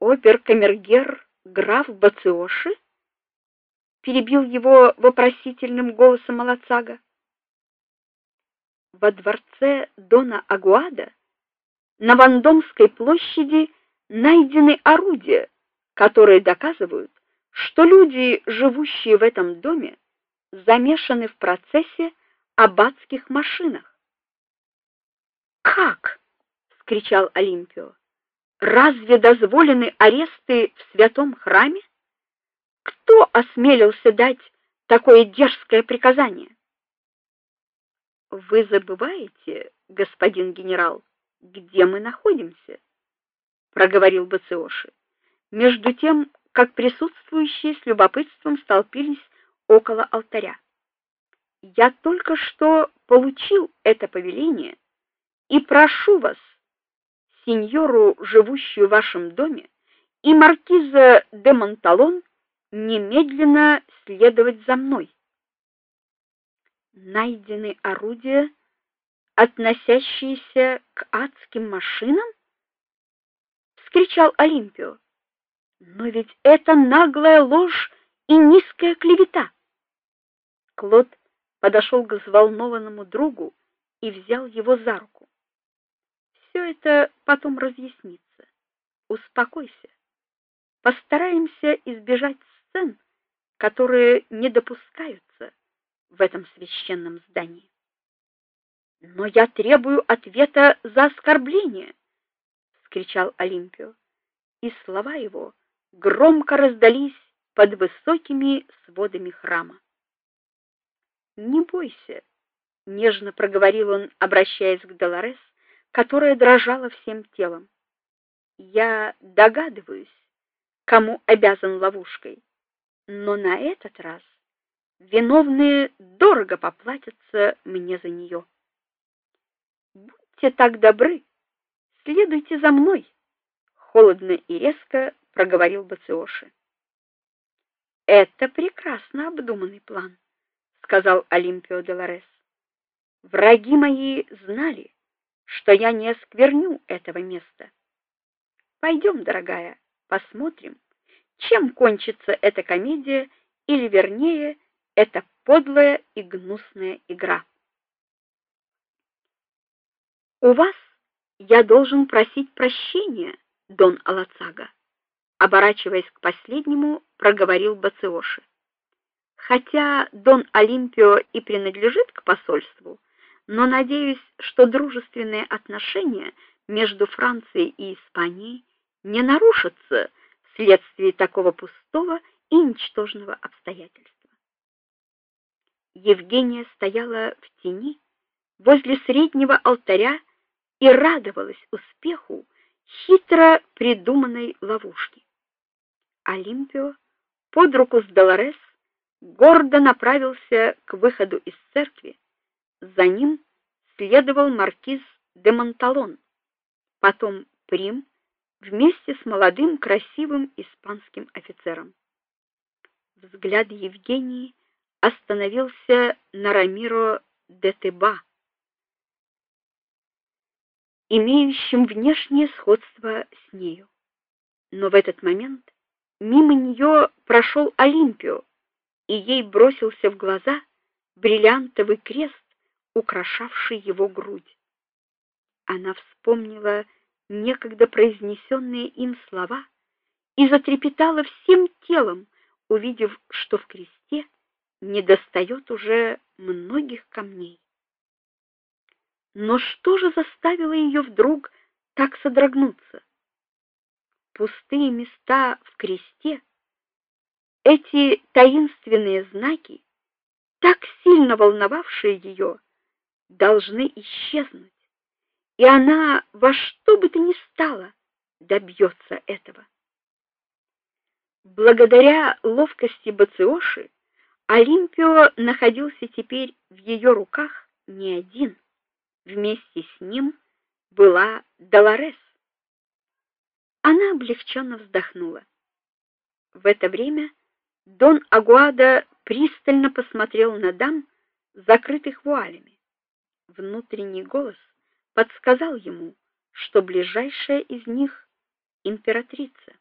Обер-камергер граф Бациоши? перебил его вопросительным голосом Малацага. Во дворце Дона Агуада на Вандомской площади найдены орудия, которые доказывают, что люди, живущие в этом доме, замешаны в процессе аббатских машинах. Как? вскричал Олимпио. Разве дозволены аресты в святом храме? Кто осмелился дать такое дерзкое приказание? Вы забываете, господин генерал, где мы находимся, проговорил Бациоши. Между тем, как присутствующие с любопытством столпились около алтаря. Я только что получил это повеление и прошу вас, сеньору, живущую в вашем доме, и маркиза де Монталон немедленно следовать за мной. Найдены орудия, относящиеся к адским машинам? вскричал Олимпио. Но ведь это наглая ложь и низкая клевета. Клод подошел к взволнованному другу и взял его за руку. Это потом разъяснится. Успокойся. Постараемся избежать сцен, которые не допускаются в этом священном здании. Но я требую ответа за оскорбление, вскричал Олимпио, и слова его громко раздались под высокими сводами храма. Не бойся, нежно проговорил он, обращаясь к Долорес, которая дрожала всем телом. Я догадываюсь, кому обязан ловушкой, но на этот раз виновные дорого поплатятся мне за нее. Будьте так добры, следуйте за мной, холодно и резко проговорил Бациоши. Это прекрасно обдуманный план, сказал Олимпио де Ларес. Враги мои знали, что я не оскверню этого места. Пойдем, дорогая, посмотрим, чем кончится эта комедия, или вернее, эта подлая и гнусная игра. У вас я должен просить прощения, Дон Алацага оборачиваясь к последнему, проговорил Бациоши. Хотя Дон Олимпио и принадлежит к посольству, но надеюсь, что дружественные отношения между Францией и Испанией не нарушатся вследствие такого пустого и ничтожного обстоятельства. Евгения стояла в тени возле среднего алтаря и радовалась успеху хитро придуманной ловушки. Олимпио под руку с Долорес гордо направился к выходу из церкви. За ним следовал маркиз де Монталон, потом Прим вместе с молодым красивым испанским офицером. Взгляд Евгении остановился на Рамиро де Теба, имеющем внешнее сходство с нею. Но в этот момент Мимо нее прошел Олимпио, и ей бросился в глаза бриллиантовый крест, украшавший его грудь. Она вспомнила некогда произнесенные им слова и затрепетала всем телом, увидев, что в кресте недостает уже многих камней. Но что же заставило ее вдруг так содрогнуться? пустые места в кресте, эти таинственные знаки, так сильно волновавшие ее, должны исчезнуть, и она во что бы то ни стало добьется этого. Благодаря ловкости Бациоши Олимпио находился теперь в ее руках не один. Вместе с ним была Долорес. Она облегченно вздохнула. В это время Дон Агуада пристально посмотрел на дам, закрытых вуалями. Внутренний голос подсказал ему, что ближайшая из них императрица.